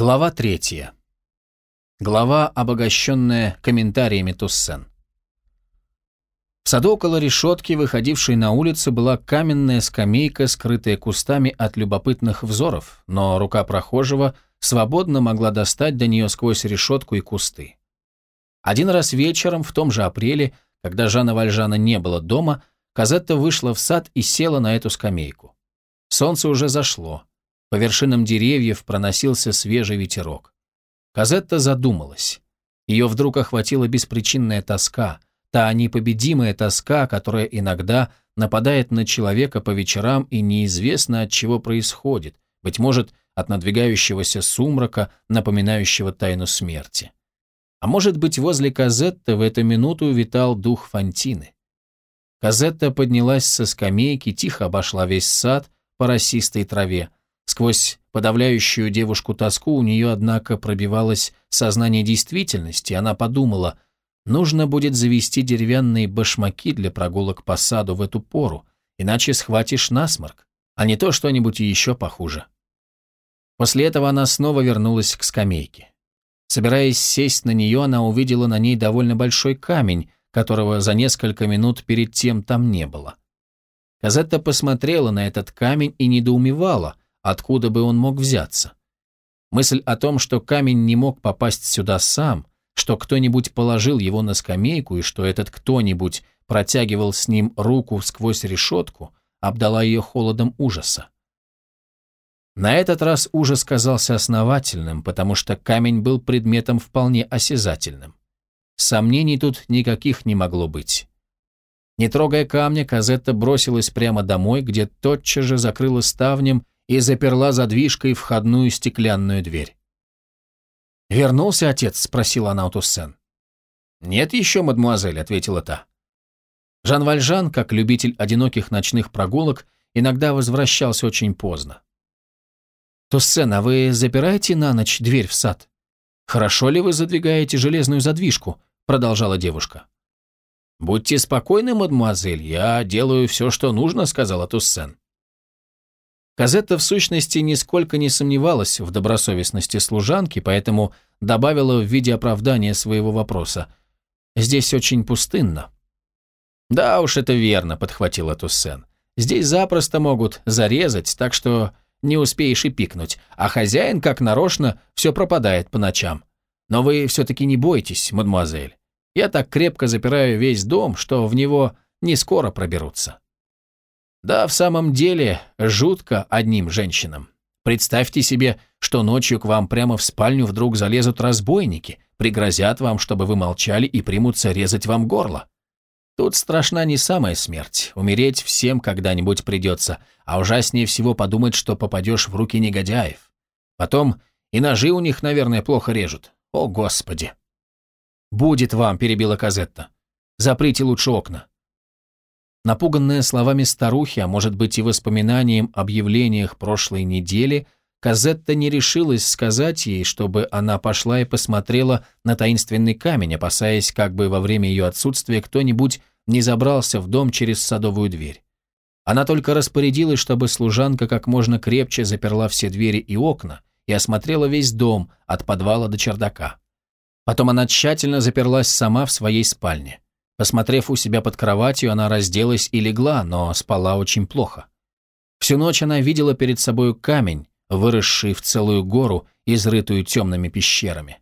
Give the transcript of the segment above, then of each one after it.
Глава третья. Глава, обогащенная комментариями Туссен. В саду около решетки, выходившей на улицу, была каменная скамейка, скрытая кустами от любопытных взоров, но рука прохожего свободно могла достать до нее сквозь решетку и кусты. Один раз вечером, в том же апреле, когда Жанна Вальжана не было дома, Казетта вышла в сад и села на эту скамейку. Солнце уже зашло. По вершинам деревьев проносился свежий ветерок. Казетта задумалась. Ее вдруг охватила беспричинная тоска, та непобедимая тоска, которая иногда нападает на человека по вечерам и неизвестно от чего происходит, быть может, от надвигающегося сумрака, напоминающего тайну смерти. А может быть, возле Казетта в эту минуту витал дух Фантины. Казетта поднялась со скамейки, тихо обошла весь сад по росистой траве, Сквозь подавляющую девушку тоску у нее, однако, пробивалось сознание действительности. Она подумала, нужно будет завести деревянные башмаки для прогулок по саду в эту пору, иначе схватишь насморк, а не то что-нибудь еще похуже. После этого она снова вернулась к скамейке. Собираясь сесть на нее, она увидела на ней довольно большой камень, которого за несколько минут перед тем там не было. Казетта посмотрела на этот камень и недоумевала – откуда бы он мог взяться. Мысль о том, что камень не мог попасть сюда сам, что кто-нибудь положил его на скамейку и что этот кто-нибудь протягивал с ним руку сквозь решетку, обдала ее холодом ужаса. На этот раз ужас казался основательным, потому что камень был предметом вполне осязательным. Сомнений тут никаких не могло быть. Не трогая камня, Казетта бросилась прямо домой, где тотчас же закрыла ставнем и заперла задвижкой входную стеклянную дверь. «Вернулся отец?» — спросила она у Туссен. «Нет еще, мадмуазель», — ответила та. Жан Вальжан, как любитель одиноких ночных прогулок, иногда возвращался очень поздно. «Туссен, а вы запираете на ночь дверь в сад? Хорошо ли вы задвигаете железную задвижку?» — продолжала девушка. «Будьте спокойны, мадмуазель, я делаю все, что нужно», — сказала Туссен. Казетта в сущности нисколько не сомневалась в добросовестности служанки, поэтому добавила в виде оправдания своего вопроса. «Здесь очень пустынно». «Да уж, это верно», — подхватила Туссен. «Здесь запросто могут зарезать, так что не успеешь и пикнуть, а хозяин, как нарочно, все пропадает по ночам. Но вы все-таки не бойтесь, мадемуазель. Я так крепко запираю весь дом, что в него не скоро проберутся». Да, в самом деле, жутко одним женщинам. Представьте себе, что ночью к вам прямо в спальню вдруг залезут разбойники, пригрозят вам, чтобы вы молчали и примутся резать вам горло. Тут страшна не самая смерть, умереть всем когда-нибудь придется, а ужаснее всего подумать, что попадешь в руки негодяев. Потом и ножи у них, наверное, плохо режут. О, Господи! «Будет вам», — перебила Казетта. «Заприте лучше окна. Напуганная словами старухи, а может быть и воспоминанием об явлениях прошлой недели, Казетта не решилась сказать ей, чтобы она пошла и посмотрела на таинственный камень, опасаясь, как бы во время ее отсутствия кто-нибудь не забрался в дом через садовую дверь. Она только распорядилась, чтобы служанка как можно крепче заперла все двери и окна и осмотрела весь дом от подвала до чердака. Потом она тщательно заперлась сама в своей спальне. Посмотрев у себя под кроватью, она разделась и легла, но спала очень плохо. Всю ночь она видела перед собой камень, выросший в целую гору, изрытую темными пещерами.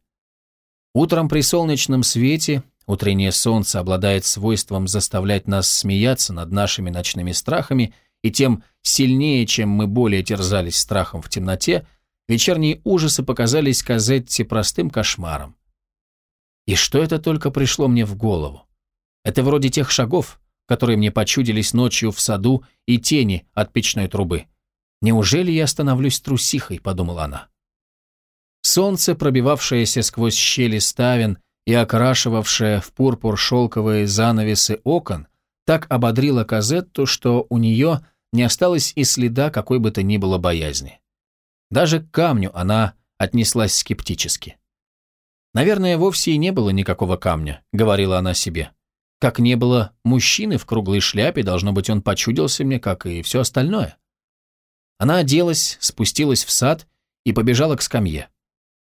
Утром при солнечном свете утреннее солнце обладает свойством заставлять нас смеяться над нашими ночными страхами, и тем сильнее, чем мы более терзались страхом в темноте, вечерние ужасы показались Казетте простым кошмаром. И что это только пришло мне в голову? Это вроде тех шагов, которые мне почудились ночью в саду и тени от печной трубы. Неужели я становлюсь трусихой, подумала она. Солнце, пробивавшееся сквозь щели ставен и окрашивавшее в пурпур шелковые занавесы окон, так ободрило Казетту, что у нее не осталось и следа какой бы то ни было боязни. Даже к камню она отнеслась скептически. «Наверное, вовсе и не было никакого камня», — говорила она себе. Как не было мужчины в круглой шляпе, должно быть, он почудился мне, как и все остальное. Она оделась, спустилась в сад и побежала к скамье.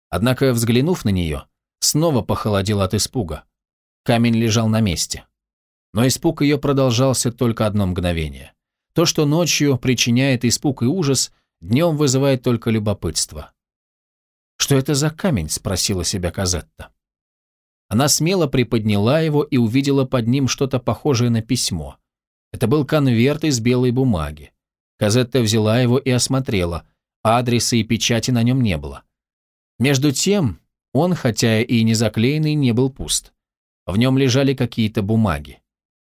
Однако, взглянув на нее, снова похолодел от испуга. Камень лежал на месте. Но испуг ее продолжался только одно мгновение. То, что ночью причиняет испуг и ужас, днем вызывает только любопытство. «Что это за камень?» – спросила себя Казетта. Она смело приподняла его и увидела под ним что-то похожее на письмо. Это был конверт из белой бумаги. Казетта взяла его и осмотрела. Адреса и печати на нем не было. Между тем, он, хотя и не заклеенный, не был пуст. В нем лежали какие-то бумаги.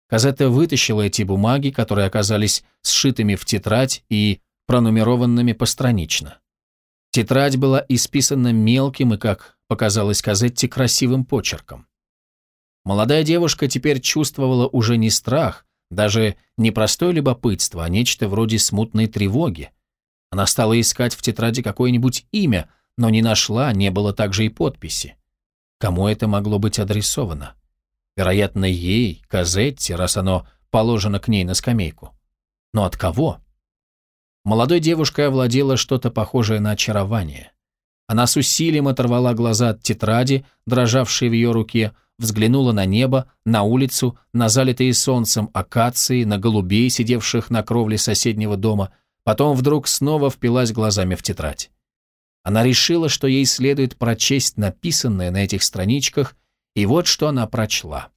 Казетта вытащила эти бумаги, которые оказались сшитыми в тетрадь и пронумерованными постранично. Тетрадь была исписана мелким и, как показалось Казетте, красивым почерком. Молодая девушка теперь чувствовала уже не страх, даже не простое любопытство, а нечто вроде смутной тревоги. Она стала искать в тетради какое-нибудь имя, но не нашла, не было также и подписи. Кому это могло быть адресовано? Вероятно, ей, Казетте, раз оно положено к ней на скамейку. Но от кого? Молодой девушкой овладело что-то похожее на очарование. Она с усилием оторвала глаза от тетради, дрожавшей в ее руке, взглянула на небо, на улицу, на залитые солнцем акации, на голубей, сидевших на кровле соседнего дома, потом вдруг снова впилась глазами в тетрадь. Она решила, что ей следует прочесть написанное на этих страничках, и вот что она прочла.